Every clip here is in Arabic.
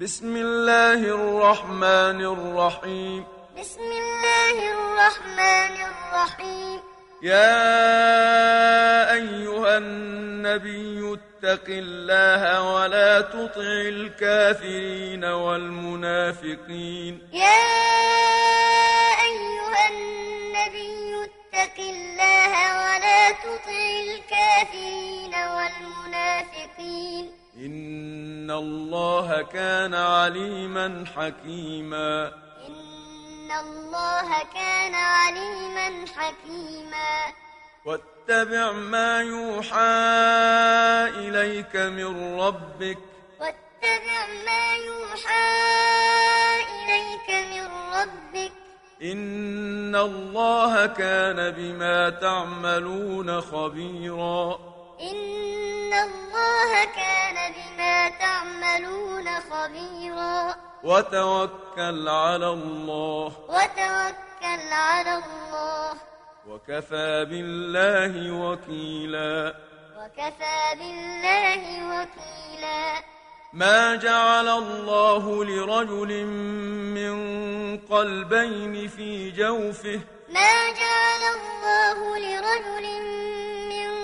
بسم الله الرحمن الرحيم. بسم الله الرحمن الرحيم. يا أيها النبي اتق الله ولا تطع الكافرين والمنافقين. يا أيها النبي اتق الله ولا تطع الكافرين والمنافقين. إن الله كان عليما حكيما إن الله كان عليما حكيما واتبع ما يوحى إليك من ربك واتبع ما يوحى إليك من ربك إن الله كان بما تعملون خبيرا إن الله كان بما تعملون خبيرا. وتوكل على الله. وتوكل على الله. وكفى بالله وكيلا. وكفى بالله وكيلا. ما جعل الله لرجل من قلبين في جوفه. ما جعل الله لرجل من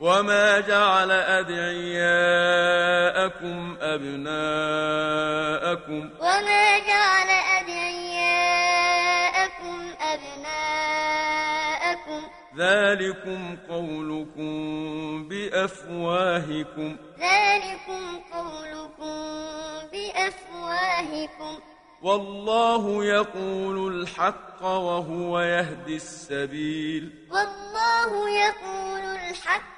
وما جعل أدعياءكم أبناءكم وما جعل أدعياءكم أبناءكم ذلكم قولكم بأفواهكم ذلكم قولكم بأفواهكم والله يقول الحق وهو يهدي السبيل والله يقول الحق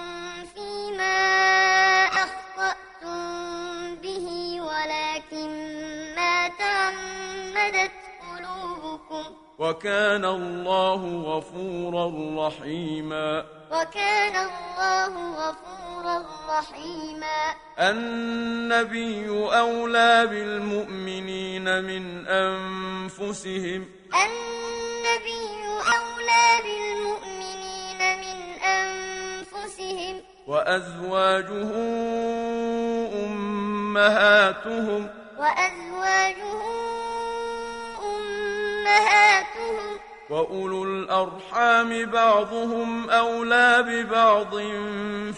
وكان الله غفورا رحيما. وكان الله غفورا رحيما. النبي أولى بالمؤمنين من أنفسهم. النبي أولى بالمؤمنين من أنفسهم. وأزواجه أمهاتهم. وأزواجه أمهاتهم. وأولو الأرحام بعضهم أولى ببعض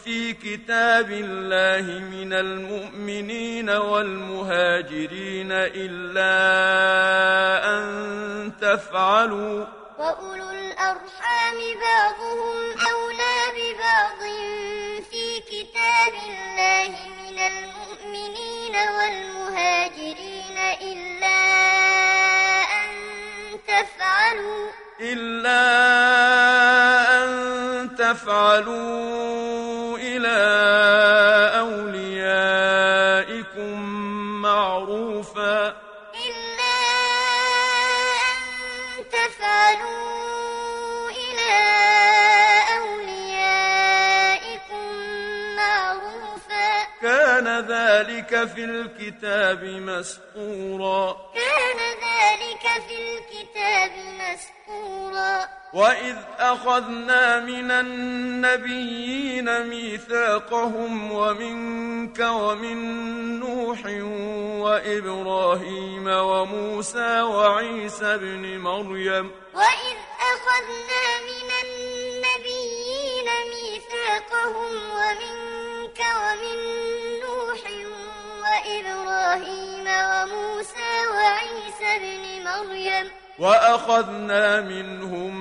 في كتاب الله من المؤمنين والمهاجرين إلا أن تفعلوا وأولو الأرحام بعضهم أولى ببعض في كتاب الله من المؤمنين والمهاجرين إلا أن تفعلوا إلا أن تفعلوا إلى أوليائكم معروفا. إلا أن تفعلوا إلى أوليائكم معروفا. كان ذلك في الكتاب مسطورا. كان ذلك في الكتاب مسطورا وإذ أخذنا من النبيين ميثاقهم ومنك ومن نوح وإبراهيم وموسى وعيسى ابن مريم. وإذ أخذنا من النبيين ميثاقهم ومنك ومن وإبراهيم وموسى وعيسى ابن مريم. وأخذنا منهم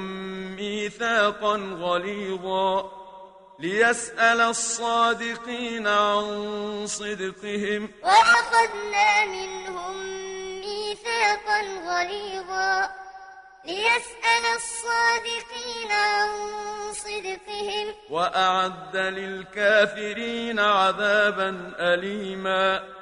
ميثاقا غليظا ليسأل الصادقين عن صدقهم. وأخذنا منهم ميثاقا غليظا ليسأل الصادقين عن صدقهم. وأعد للكافرين عذابا أليما.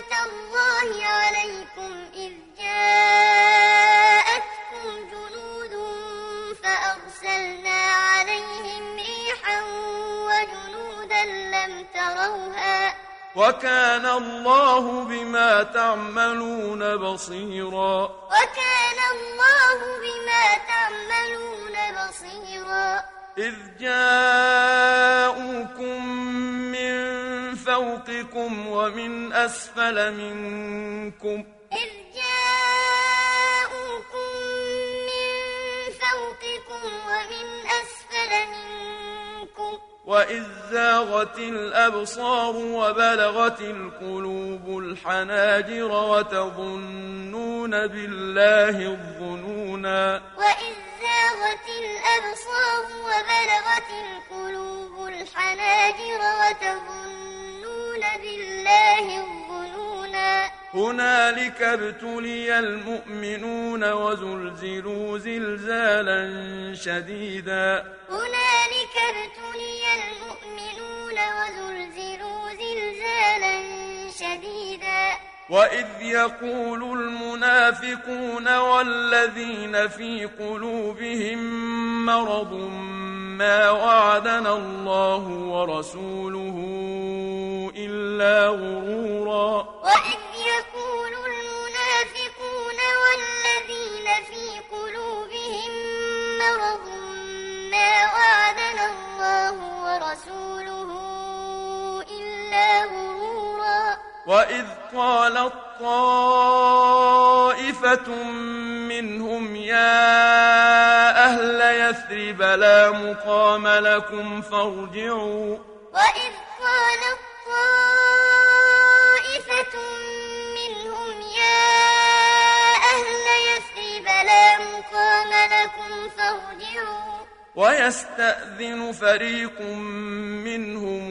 نعمة الله عليكم إذ جاءتكم جنود فأرسلنا عليهم ريحا وجنودا لم تروها وكان الله بما تعملون بصيرا. وكان الله بما تعملون بصيرا. إذ جاءوكم فوقكم ومن أسفل منكم إذ جاءوكم من فوقكم ومن أسفل منكم. وإذ زاغت الأبصار وبلغت القلوب الحناجر وتظنون بالله الظنونا. وإذ زاغت الأبصار وبلغت القلوب الحناجر وتظنون بالله الظنونا. هنالك ابتلي المؤمنون وزلزلوا زلزالا شديدا. هنالك ابتلي المؤمنون وزلزلوا زلزالا شديدا. وإذ يقول المنافقون والذين في قلوبهم مرض ما وعدنا الله ورسوله إلا غرورا وإذ يقول المنافقون والذين في قلوبهم مرض ما وعدنا الله ورسوله إلا غرورا وإذ قالت طائفة منهم يا أهل يثرب لا مقام لكم فارجعوا وإذ قالت طائفة منهم يا أهل يثرب لا مقام لكم فارجعوا ويستأذن فريق منهم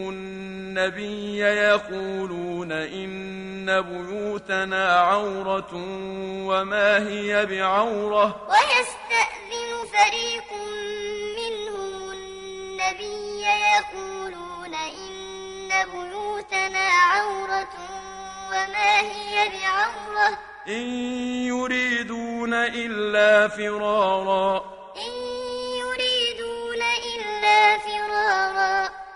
النبي يقولون إن بيوتنا عورة وما هي بعورة. ويستأذن فريق منهم النبي يقولون إن بيوتنا عورة وما هي بعورة. إن يريدون إلا فرارا. إن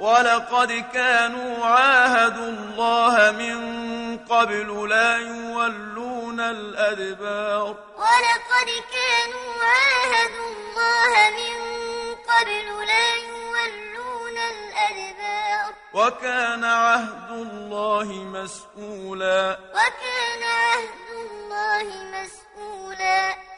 ولقد كانوا عاهدوا الله من قبل لا يولون الأدبار. ولقد كانوا عاهدوا الله من قبل لا يولون الأدبار. وكان عهد الله مسؤولا. وكان عهد الله مسؤولا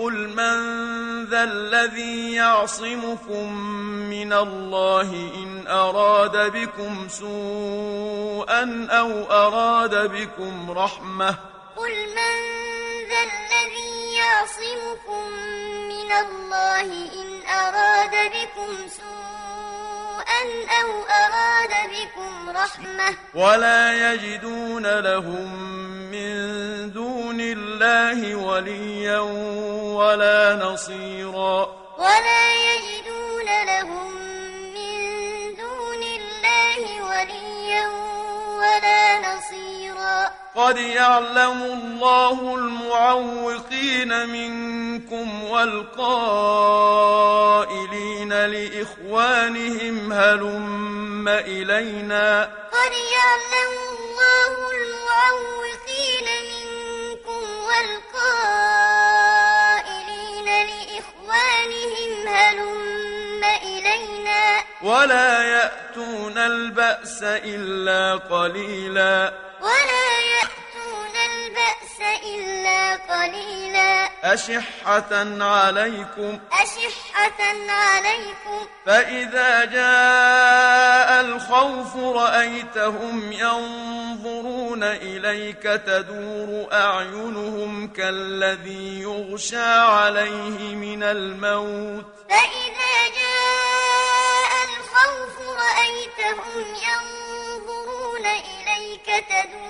قل من ذا الذي يعصمكم من الله إن أراد بكم سوءا أو أراد بكم رحمة قل من ذا الذي يعصمكم من الله إن أراد بكم سوءا أو أراد بكم رحمة. ولا يجدون لهم من دون الله وليا ولا نصيرا. ولا يجدون لهم من دون الله وليا ولا نصيرا. قد يعلم الله المعوقين منكم والقائلين لإخوانهم هلم إلينا. قد يعلم الله المعوقين منكم والقائلين لإخوانهم هلم إلينا. ولا يأتون البأس إلا قليلا. أشحة عليكم. أشحة عليكم. فإذا جاء الخوف رأيتهم ينظرون إليك تدور أعينهم كالذي يغشى عليه من الموت. فإذا جاء الخوف رأيتهم ينظرون إليك تدور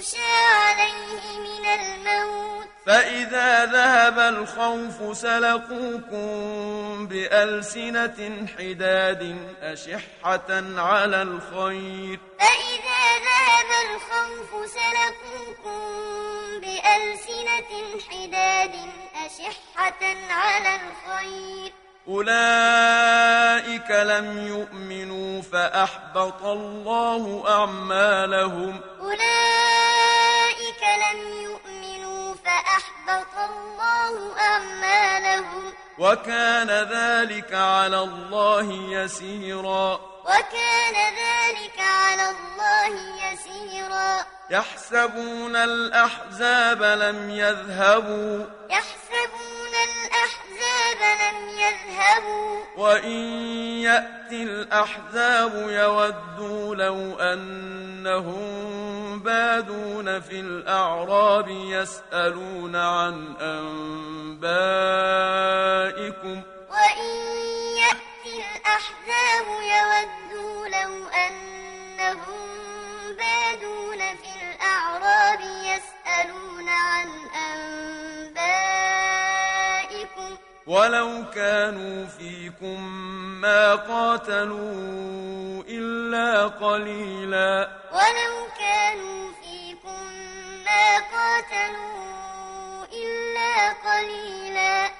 يغشى عليه من الموت. فإذا ذهب الخوف سلقوكم بألسنة حداد أشحة على الخير. فإذا ذهب الخوف سلقوكم بألسنة حداد أشحة على الخير. أولئك لم يؤمنوا فأحبط الله أعمالهم. أولئك لم يؤمنوا فأحبط الله أعمالهم. وكان ذلك على الله يسيرا. وكان ذلك على الله يسيرا. يحسبون الأحزاب لم يذهبوا. يحسبون يذهبوا وإن يأتي الأحزاب يودوا لو أنهم بادون في الأعراب يسألون عن أنبائكم. وإن يأتي الأحزاب يودوا لو أنهم بادون في الأعراب يسألون عن أنبائكم. ولو كانوا فيكم ما قاتلوا إلا قليلا. ولو كانوا فيكم ما قاتلوا إلا قليلا.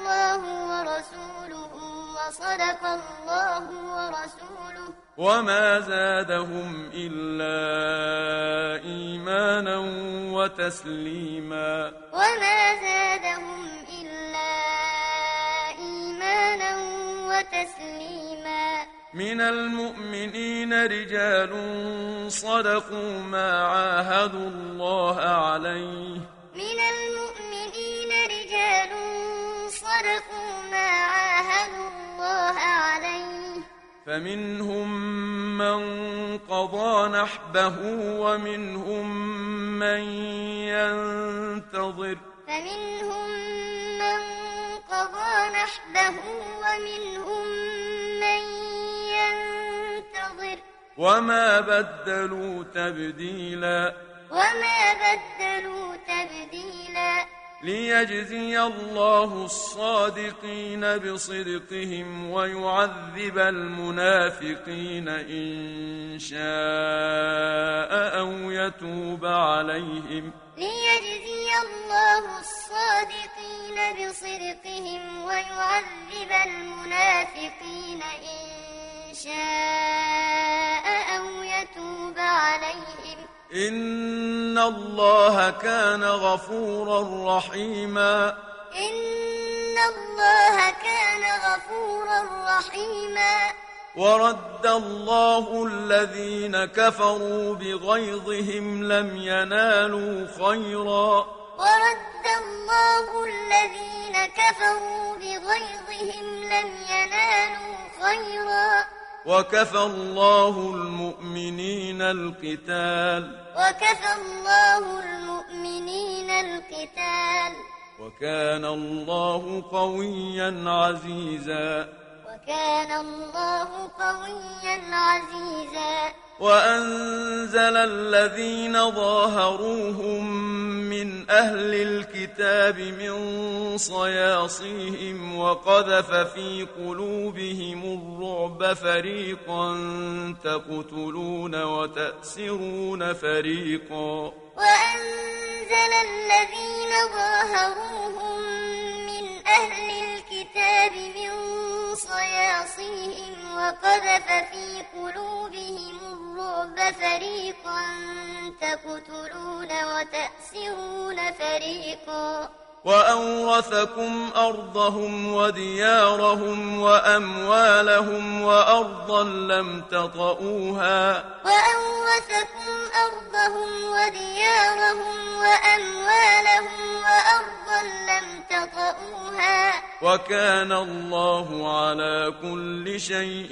وصدق الله ورسوله. وما زادهم إلا إيمانا وتسليما. وما زادهم إلا إيمانا تسليما من المؤمنين رجال صدقوا ما عاهدوا الله عليه. من المؤمنين رجال صدقوا فمنهم من قضى نحبه ومنهم من ينتظر. فمنهم من قضى نحبه ومنهم من ينتظر. وما بدلوا تبديلا. وما بدلوا تبديلا. ليجزي الله الصادقين بصدقهم ويعذب المنافقين إن شاء أو يتوب عليهم ليجزي الله الصادقين بصدقهم ويعذب المنافقين إن شاء أو يتوب عليهم إن الله كان غفورا رحيما إن الله كان غفورا رحيما ورد الله الذين كفروا بغيظهم لم ينالوا خيرا ورد الله الذين كفروا بغيظهم لم ينالوا خيرا وكفى الله المؤمنين القتال. وكفى الله المؤمنين القتال. وكان الله قويا عزيزا. وكان الله قويا عزيزا. وأنزل الذين ظاهروهم من أهل الكتاب من صياصيهم وقذف في قلوبهم الرعب فريقا تقتلون وتأسرون فريقا. وأنزل الذين ظاهروهم من أهل الكتاب من صياصيهم وقذف في قلوبهم الرعب فريقا تقتلون وتأسرون فريقا وأورثكم أرضهم وديارهم وأموالهم وأرضا لم تطئوها وأورثكم أرضهم وديارهم وأموالهم وأرضا لم تطئوها وكان الله على كل شيء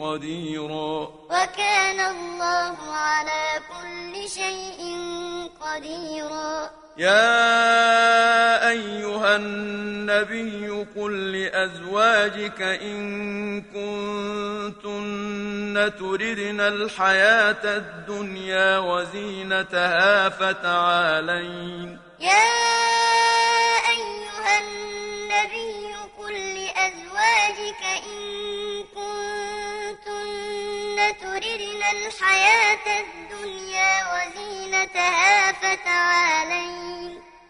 قديرا وكان الله على كل شيء قديرا يا النبي قل لأزواجك إن كنتن تردن الحياة الدنيا وزينتها فتعالين. يا أيها النبي قل لأزواجك إن كنتن تردن الحياة الدنيا وزينتها فتعالين.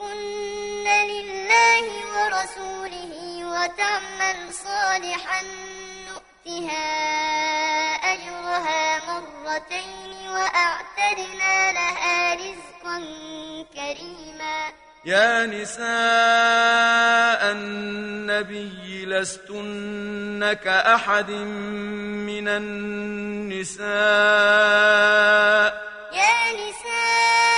لله ورسوله وتعمل صالحا نؤتها أجرها مرتين وأعتدنا لها رزقا كريما يا نساء النبي لستن كأحد من النساء يا نساء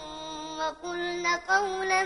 وقلن قولا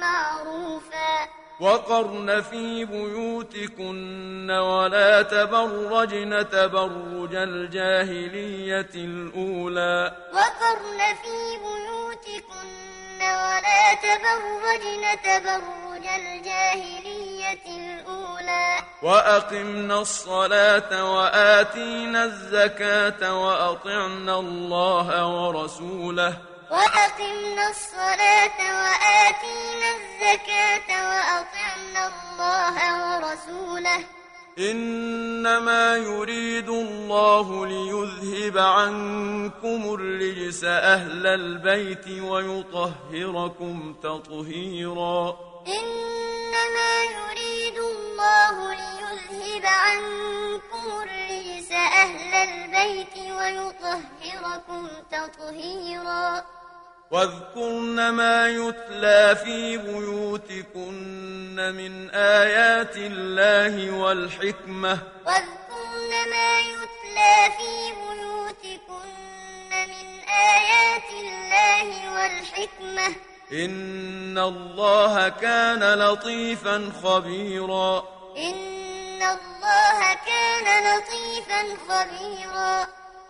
معروفا. وقرن في بيوتكن ولا تبرجن تبرج الجاهلية الأولى. وقرن في بيوتكن ولا تبرجن تبرج الجاهلية الأولى. وأقمنا الصلاة وآتينا الزكاة وأطعنا الله ورسوله. وأقمنا الصلاة وآتينا الزكاة وأطعنا الله ورسوله. إنما يريد الله ليذهب عنكم الرجس أهل البيت ويطهركم تطهيرا. إنما يريد الله ليذهب عنكم الرجس أهل البيت ويطهركم تطهيرا. واذكرن ما يتلى في بيوتكن من آيات الله والحكمة. واذكرن ما يتلى في بيوتكن من آيات الله والحكمة. إن الله كان لطيفا خبيرا. إن الله كان لطيفا خبيرا.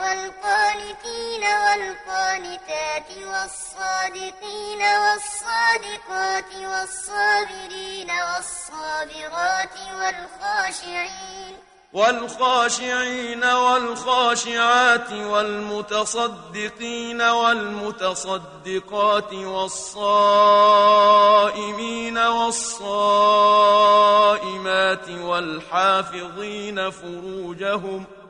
والقانتين والقانتات والصادقين والصادقات والصابرين والصابرات والخاشعين والخاشعين والخاشعات والمتصدقين والمتصدقات والصائمين والصائمات والحافظين فروجهم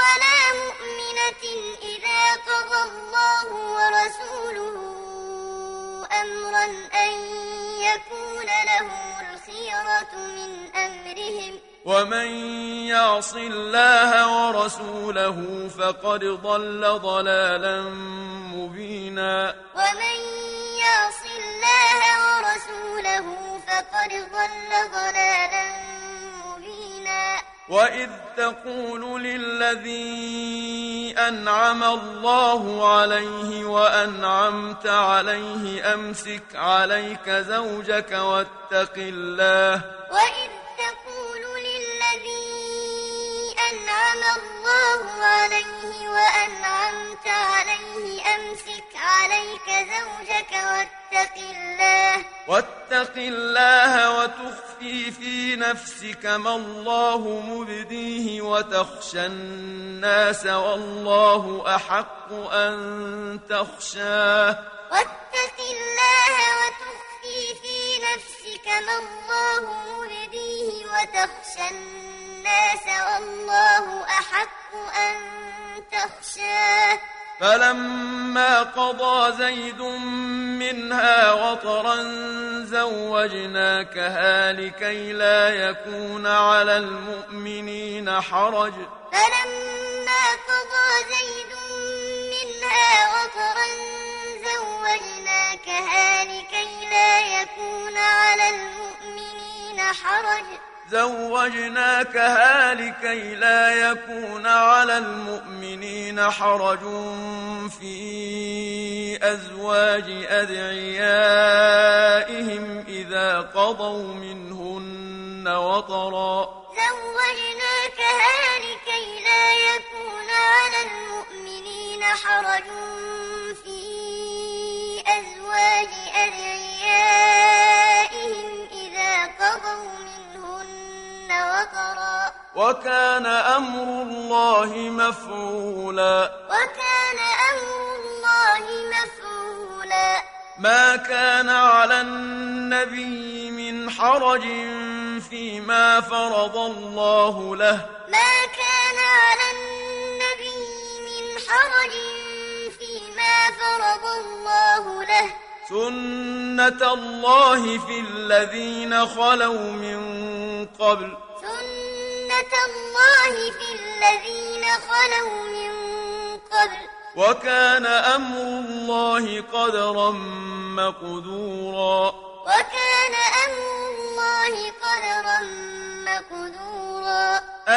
ولا مؤمنة إذا قضى الله ورسوله أمرا أن يكون لهم الخيرة من أمرهم. ومن يعص الله ورسوله فقد ضل ضلالا مبينا. ومن يعص الله ورسوله فقد ضل ضلالا مبينا. وإذ تقول للذي أنعم الله عليه وأنعمت عليه أمسك عليك زوجك واتق الله وإذ تقول أنعم الله عليه وأنعمت عليه أمسك عليك زوجك واتق الله. واتق الله وتخفي في نفسك ما الله مبديه وتخشى الناس والله أحق أن تخشاه. واتق الله وتخفي في نفسك ما الله مبديه وتخشى الناس والله أحق أن تخشاه. فلما قضى زيد منها وطرا زوجناكها لكي لا يكون على المؤمنين حرج. فلما قضى زيد منها وطرا زوجناكها لكي لا يكون على المؤمنين حرج. زوجناكها لكي لا يكون على المؤمنين حرج في أزواج أدعيائهم إذا قضوا منهن وطرا. زوجناكها لكي لا يكون على المؤمنين حرج في أزواج أدعيائهم إذا قضوا منهن وطرا وكان أمر الله مفعولا. وكان أمر الله مفعولا. ما كان على النبي من حرج فيما فرض الله له. ما كان على النبي سنة الله في الذين خلوا من قبل. سنة الله في الذين خلوا من قبل. وكان أمر الله قدرا مقدورا. وكان أمر الله قدرا مقدورا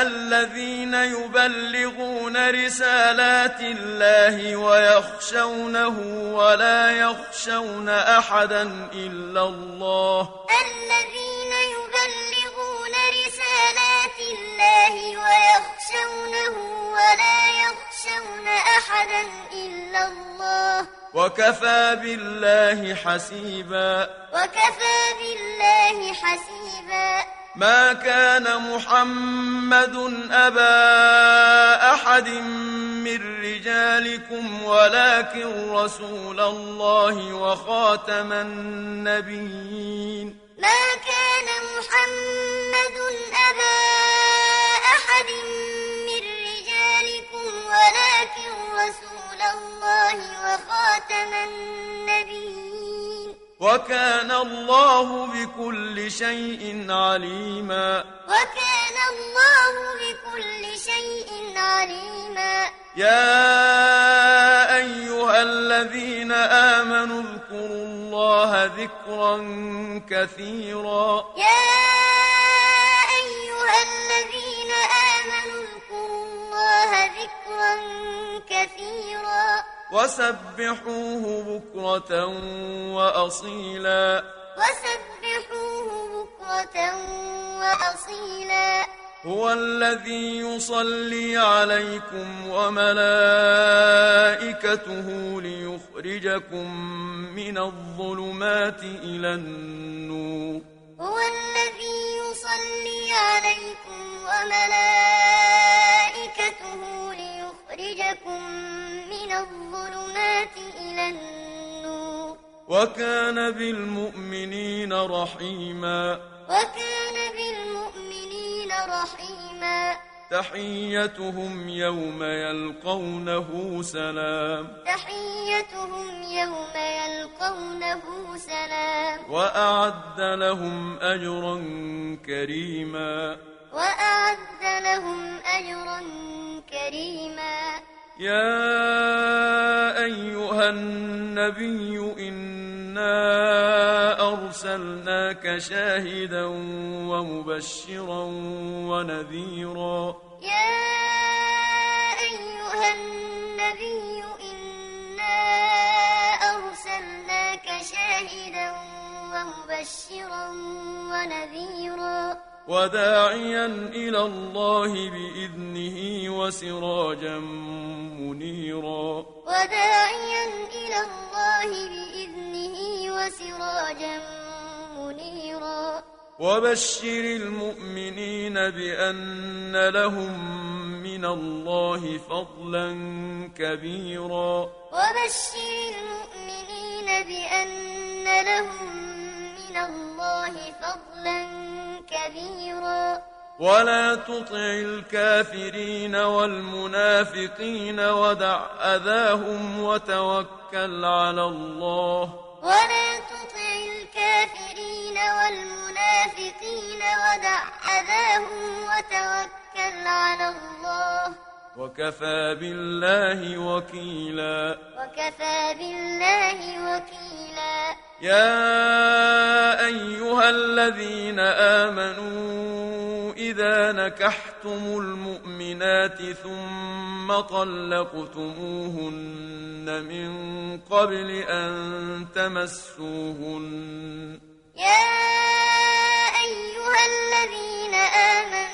الذين يبلغون رسالات الله ويخشونه ولا يخشون أحدا إلا الله. الذين يبلغون رسالات الله ويخشونه ولا يخشون أحدا إلا الله. وكفى بالله حسيبا. وكفى بالله حسيبا. ما كان محمد أبا أحد من رجالكم ولكن رسول الله وخاتم النبيين. ما كان محمد أبا أحد من رجالكم ولكن رسول الله وخاتم النبيين. وكان الله بكل شيء عليما. وكان الله بكل شيء عليما. يا أيها الذين آمنوا اذكروا الله ذكرا كثيرا. يا أيها الذين آمنوا اذكروا الله ذكرا وسبحوه بكرة وأصيلا. وسبحوه بكرة وأصيلا. هو الذي يصلي عليكم وملائكته ليخرجكم من الظلمات إلى النور. هو الذي يصلي عليكم وملائكته ليخرجكم من الظلمات إلى النور. وكان بالمؤمنين رحيما. وكان بالمؤمنين رحيما. تحيتهم يوم يلقونه سلام. تحيتهم يوم يلقونه سلام. وأعد لهم أجرا كريما. وأعد لهم أجرا كريما. يا أيها النبي إنا أرسلناك شاهدا ومبشرا ونذيرا. يا أيها النبي إنا أرسلناك شاهدا ومبشرا ونذيرا. وداعيا إلى الله بإذنه وسراجا منيرا. وداعيا إلى الله بإذنه وسراجا منيرا. وبشر المؤمنين بأن لهم من الله فضلا كبيرا. وبشر المؤمنين بأن لهم من الله فضلا كبيرا. ولا تطع الكافرين والمنافقين ودع أذاهم وتوكل على الله. ولا تطع الكافرين والمنافقين ودع أذاهم وتوكل على الله. وكفى بالله وكيلا. وكفى بالله وكيلا. يا أيها الذين آمنوا إذا نكحتم المؤمنات ثم طلقتموهن من قبل أن تمسوهن. يا أيها الذين آمنوا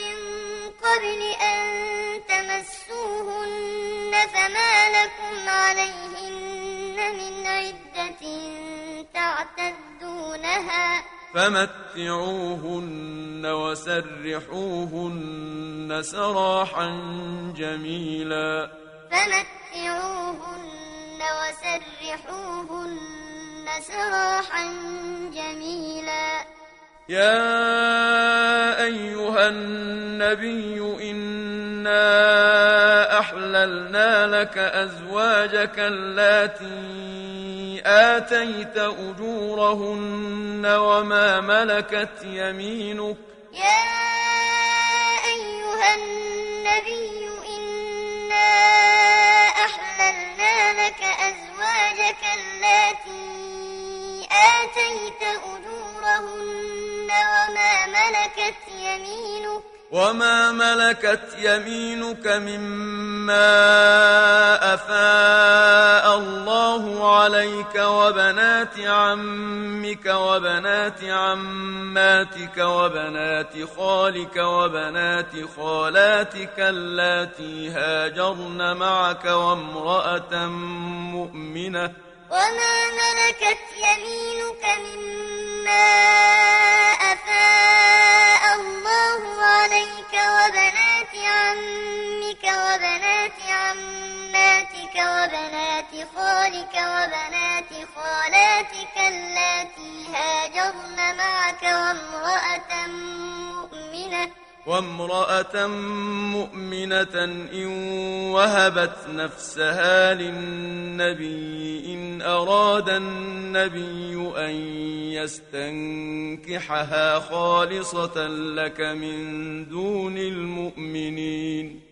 من قبل أن تمسوهن فما لكم عليهن من عدة تعتدونها فمتعوهن وسرحوهن سراحا جميلا. فمتعوهن وسرحوهن سراحا جميلا. يا أيها النبي إنا أحللنا لك أزواجك اللاتي آتيت أجورهن وما ملكت يمينك. يا أيها النبي إنا أحللنا لك أزواجك اللاتي آتيت أجورهن وما ملكت يمينك وما ملكت يمينك مما أفاء الله عليك وبنات عمك وبنات عماتك وبنات خالك وبنات خالاتك اللاتي هاجرن معك وامرأة مؤمنة. وما ملكت يمينك مما خالاتك اللاتي هاجرن معك وامرأة مؤمنة. وامرأة مؤمنة إن وهبت نفسها للنبي إن أراد النبي أن يستنكحها خالصة لك من دون المؤمنين.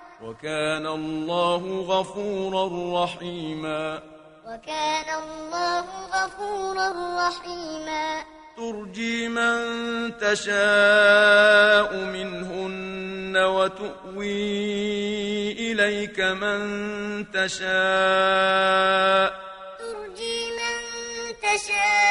وكان الله غفورا رحيما. وكان الله غفورا رحيما. ترجي من تشاء منهن وتؤوي إليك من تشاء. ترجي من تشاء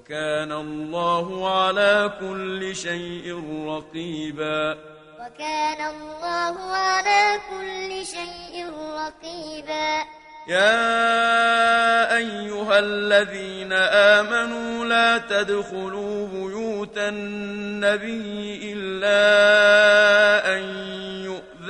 وكان الله على كل شيء رقيبا. وكان الله على كل شيء رقيبا. يا أيها الذين آمنوا لا تدخلوا بيوت النبي إلا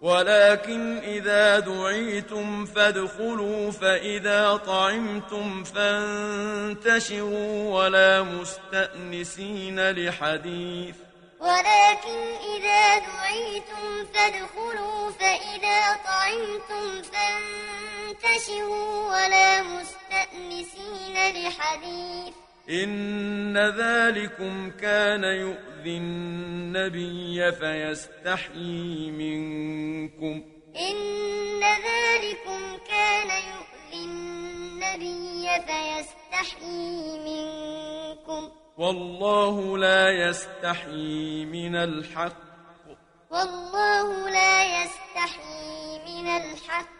ولكن إذا دعيتم فادخلوا فإذا طعمتم فانتشروا ولا مستأنسين لحديث. ولكن إذا دعيتم فادخلوا فإذا طعمتم فانتشروا ولا مستأنسين لحديث. إن ذلكم كان يؤذي النبي فيستحيي منكم. إن ذلكم كان يؤذي النبي فيستحيي منكم. والله لا يستحيي من الحق. والله لا يستحيي من الحق.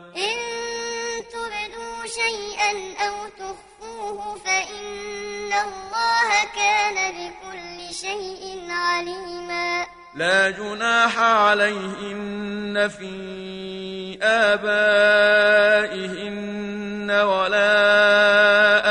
كان بكل شيء عليما. لا جناح عليهن في آبائهن ولا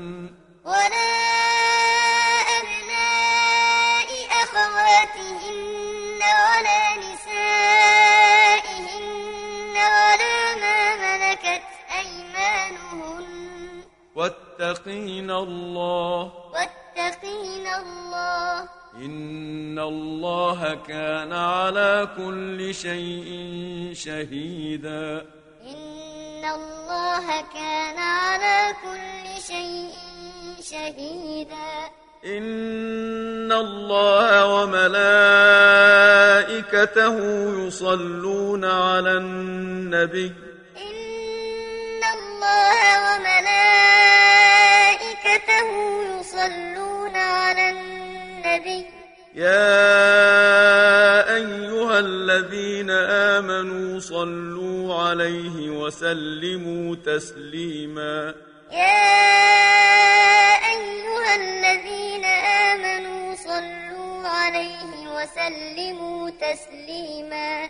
واتقين الله. واتقين الله. إن الله كان على كل شيء شهيدا. إن الله كان على كل شيء شهيدا. إن الله وملائكته يصلون على النبي. إن الله وملائكته يصلون على النبي. يا أيها الذين آمنوا صلوا عليه وسلموا تسليما. يا أيها الذين آمنوا صلوا عليه وسلموا تسليما.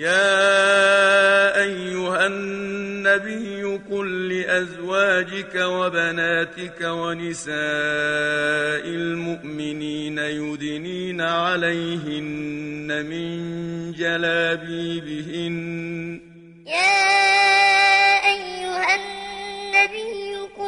يا أيها النبي قل لأزواجك وبناتك ونساء المؤمنين يدنين عليهن من جلابيبهن. يا أيها النبي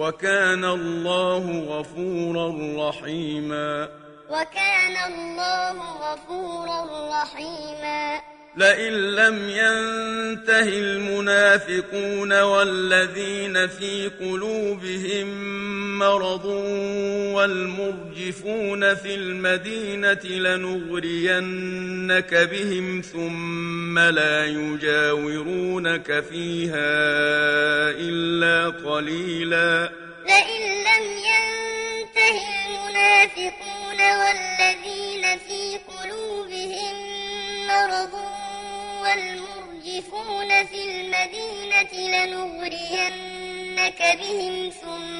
وكان الله غفورا رحيما. وكان الله غفورا رحيما. لئن لم ينته المنافقون والذين في قلوبهم مرض والمرجفون في المدينة لنغرينك بهم ثم لا يجاورونك فيها إلا قليلا. لئن لم ينته المنافقون والذين في قلوبهم مرض والمرجفون في المدينة لنغرينك بهم ثم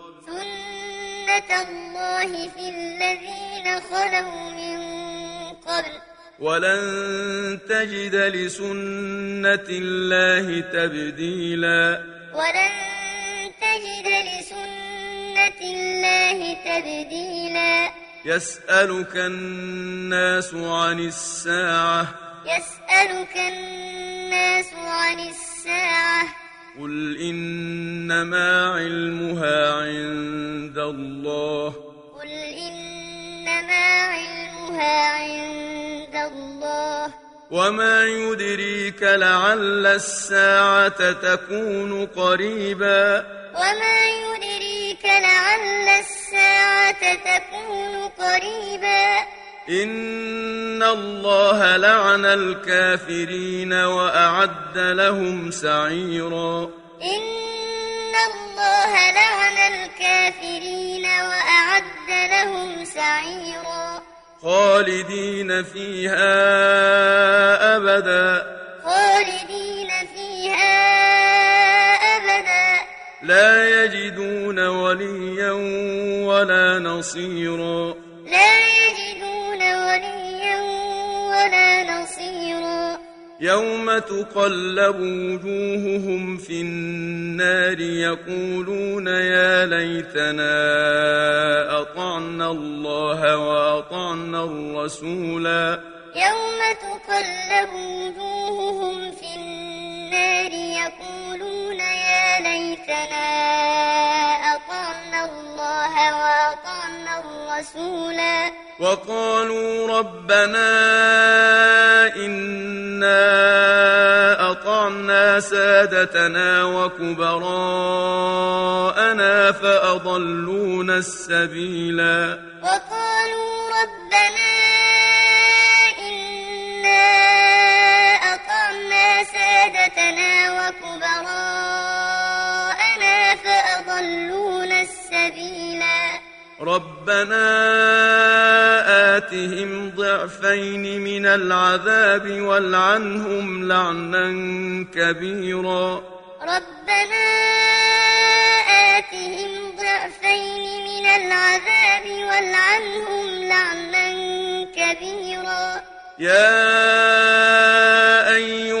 سنة الله في الذين خلوا من قبل. ولن تجد لسنة الله تبديلا. ولن تجد لسنة الله تبديلا. يسألك الناس عن الساعة. يسألك الناس عن الساعة. قل إنما علمها عند الله قل إنما علمها عند الله وما يدريك لعل الساعة تكون قريبا وما يدريك لعل الساعة تكون قريبا إن الله لعن الكافرين وأعد لهم سعيرا إن الله لعن الكافرين وأعد لهم سعيرا خالدين فيها أبدا خالدين فيها أبدا لا يجدون وليا ولا نصيرا لا يوم تقلب وجوههم في النار يقولون يا ليتنا أطعنا الله وأطعنا الرسولا يوم تقلب وجوههم في النار يقولون ليتنا أطعنا الله وأطعنا الرسولا. وقالوا ربنا إنا أطعنا سادتنا وكبراءنا فأضلونا السبيلا. وقالوا ربنا إنا أطعنا سادتنا وكبراءنا ربنا آتهم ضعفين من العذاب والعنهم لعنا كبيرا. ربنا آتهم ضعفين من العذاب والعنهم لعنا كبيرا. يا أيها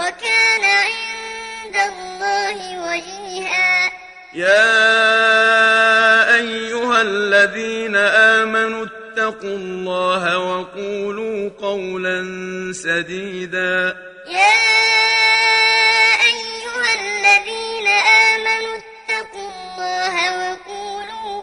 وكان عند الله وجيها. يا أيها الذين آمنوا اتقوا الله وقولوا قولا سديدا. يا أيها الذين آمنوا اتقوا الله وقولوا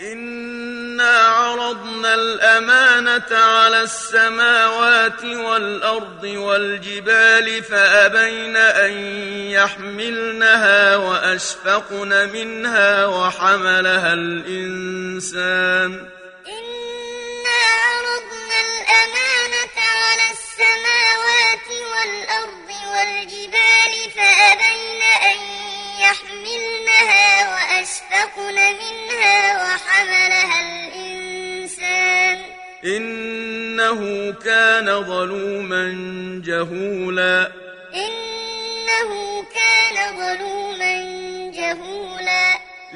إنا عرضنا الأمانة على السماوات والأرض والجبال فأبين أن يحملنها وأشفقن منها وحملها الإنسان إنا عرضنا الأمانة على السماوات والأرض والجبال فأبين أن يحملنها وأشفقن منها وحملها الإنسان. إنه كان ظلوما جهولا. إنه كان ظلوما جهولا.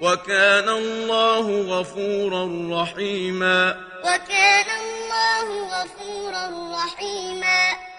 وكان الله غفورا رحيما. وكان الله غفورا رحيما.